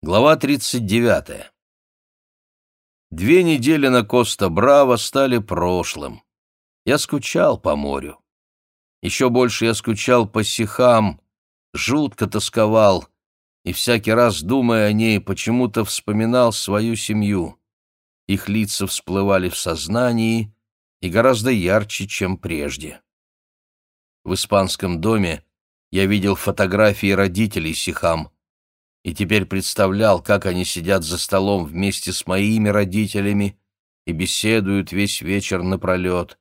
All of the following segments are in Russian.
Глава 39. Две недели на Коста-Браво стали прошлым. Я скучал по морю. Еще больше я скучал по сихам, жутко тосковал, и всякий раз, думая о ней, почему-то вспоминал свою семью. Их лица всплывали в сознании и гораздо ярче, чем прежде. В испанском доме я видел фотографии родителей сихам — и теперь представлял, как они сидят за столом вместе с моими родителями и беседуют весь вечер напролет.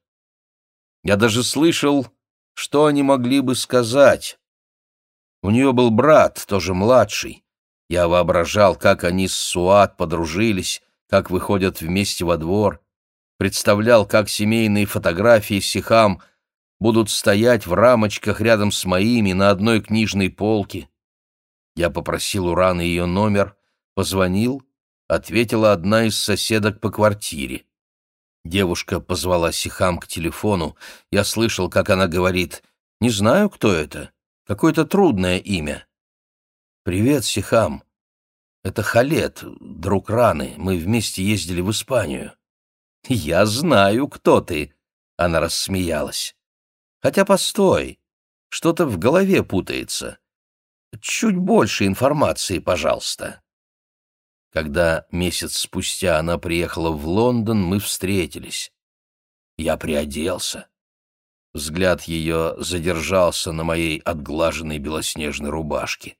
Я даже слышал, что они могли бы сказать. У нее был брат, тоже младший. Я воображал, как они с Суат подружились, как выходят вместе во двор. Представлял, как семейные фотографии Сихам будут стоять в рамочках рядом с моими на одной книжной полке. Я попросил у Раны ее номер, позвонил, ответила одна из соседок по квартире. Девушка позвала Сихам к телефону. Я слышал, как она говорит, «Не знаю, кто это. Какое-то трудное имя». «Привет, Сихам. Это Халет, друг Раны. Мы вместе ездили в Испанию». «Я знаю, кто ты», — она рассмеялась. «Хотя постой, что-то в голове путается. Чуть больше информации, пожалуйста. Когда месяц спустя она приехала в Лондон, мы встретились. Я приоделся. Взгляд ее задержался на моей отглаженной белоснежной рубашке.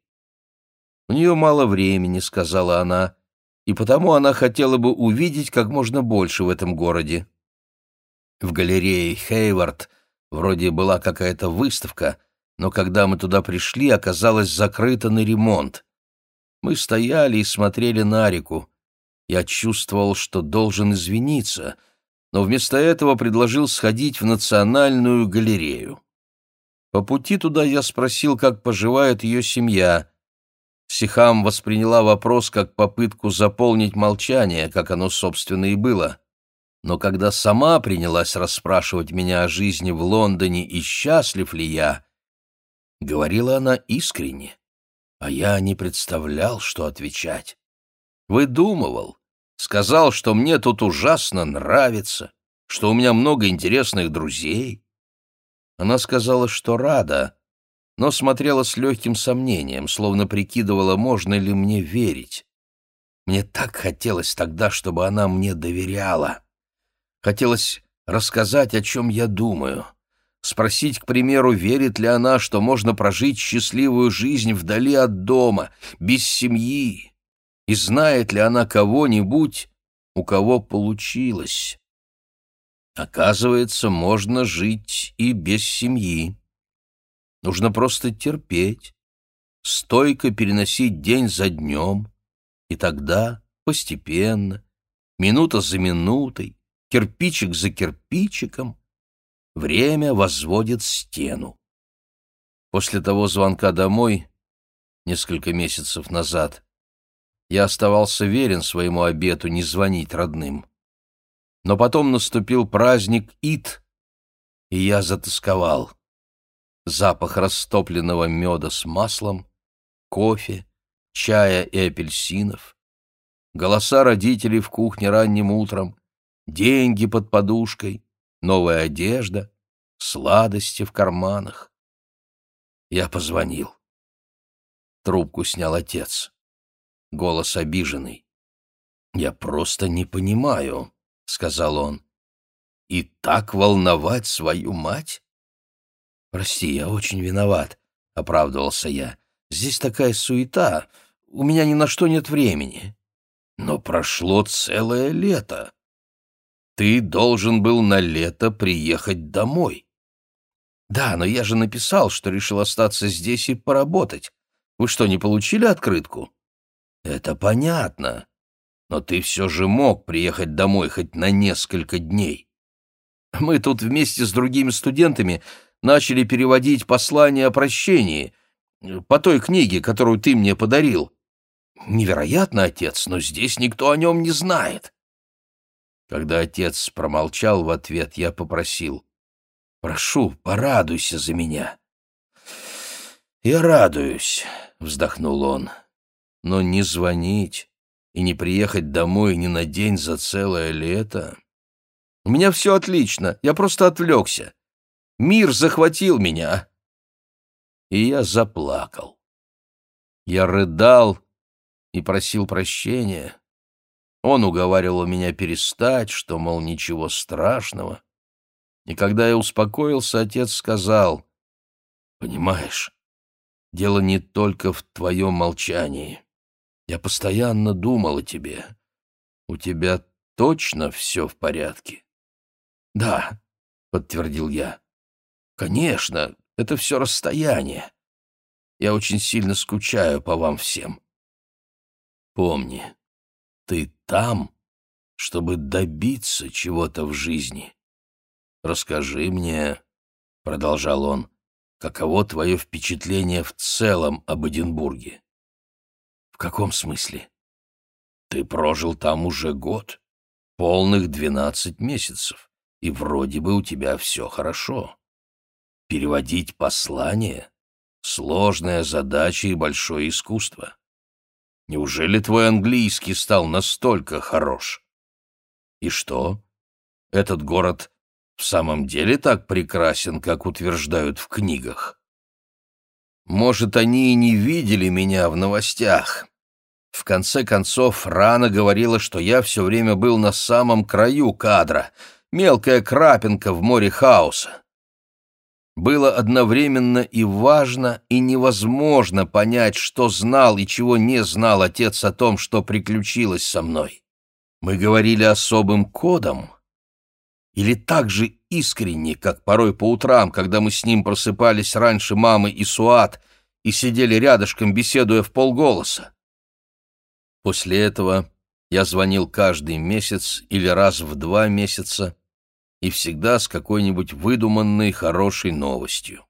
«У нее мало времени», — сказала она, — «и потому она хотела бы увидеть как можно больше в этом городе». В галерее Хейвард вроде была какая-то выставка, но когда мы туда пришли, оказалось закрыто на ремонт. Мы стояли и смотрели на реку. Я чувствовал, что должен извиниться, но вместо этого предложил сходить в Национальную галерею. По пути туда я спросил, как поживает ее семья. Сихам восприняла вопрос как попытку заполнить молчание, как оно, собственно, и было. Но когда сама принялась расспрашивать меня о жизни в Лондоне и счастлив ли я, Говорила она искренне, а я не представлял, что отвечать. Выдумывал, сказал, что мне тут ужасно нравится, что у меня много интересных друзей. Она сказала, что рада, но смотрела с легким сомнением, словно прикидывала, можно ли мне верить. Мне так хотелось тогда, чтобы она мне доверяла. Хотелось рассказать, о чем я думаю — Спросить, к примеру, верит ли она, что можно прожить счастливую жизнь вдали от дома, без семьи, и знает ли она кого-нибудь, у кого получилось. Оказывается, можно жить и без семьи. Нужно просто терпеть, стойко переносить день за днем, и тогда постепенно, минута за минутой, кирпичик за кирпичиком, Время возводит стену. После того звонка домой, несколько месяцев назад, я оставался верен своему обету не звонить родным. Но потом наступил праздник Ит, и я затасковал. Запах растопленного меда с маслом, кофе, чая и апельсинов, голоса родителей в кухне ранним утром, деньги под подушкой, новая одежда, сладости в карманах. Я позвонил. Трубку снял отец. Голос обиженный. «Я просто не понимаю», — сказал он. «И так волновать свою мать?» «Прости, я очень виноват», — оправдывался я. «Здесь такая суета, у меня ни на что нет времени». «Но прошло целое лето», ты должен был на лето приехать домой. Да, но я же написал, что решил остаться здесь и поработать. Вы что, не получили открытку? Это понятно. Но ты все же мог приехать домой хоть на несколько дней. Мы тут вместе с другими студентами начали переводить послание о прощении по той книге, которую ты мне подарил. Невероятно, отец, но здесь никто о нем не знает. Когда отец промолчал в ответ, я попросил. «Прошу, порадуйся за меня». «Я радуюсь», — вздохнул он. Но не звонить и не приехать домой ни на день за целое лето... У меня все отлично, я просто отвлекся. Мир захватил меня. И я заплакал. Я рыдал и просил прощения. Он уговаривал меня перестать, что, мол, ничего страшного. И когда я успокоился, отец сказал, «Понимаешь, дело не только в твоем молчании. Я постоянно думал о тебе. У тебя точно все в порядке?» «Да», — подтвердил я. «Конечно, это все расстояние. Я очень сильно скучаю по вам всем. Помни, ты там, чтобы добиться чего-то в жизни. Расскажи мне, — продолжал он, — каково твое впечатление в целом об Эдинбурге? В каком смысле? Ты прожил там уже год, полных двенадцать месяцев, и вроде бы у тебя все хорошо. Переводить послание — сложная задача и большое искусство. Неужели твой английский стал настолько хорош? И что? Этот город в самом деле так прекрасен, как утверждают в книгах? Может, они и не видели меня в новостях. В конце концов, Рана говорила, что я все время был на самом краю кадра, мелкая крапинка в море хаоса было одновременно и важно, и невозможно понять, что знал и чего не знал отец о том, что приключилось со мной. Мы говорили особым кодом? Или так же искренне, как порой по утрам, когда мы с ним просыпались раньше мамы и Суат и сидели рядышком, беседуя в полголоса? После этого я звонил каждый месяц или раз в два месяца, и всегда с какой-нибудь выдуманной хорошей новостью.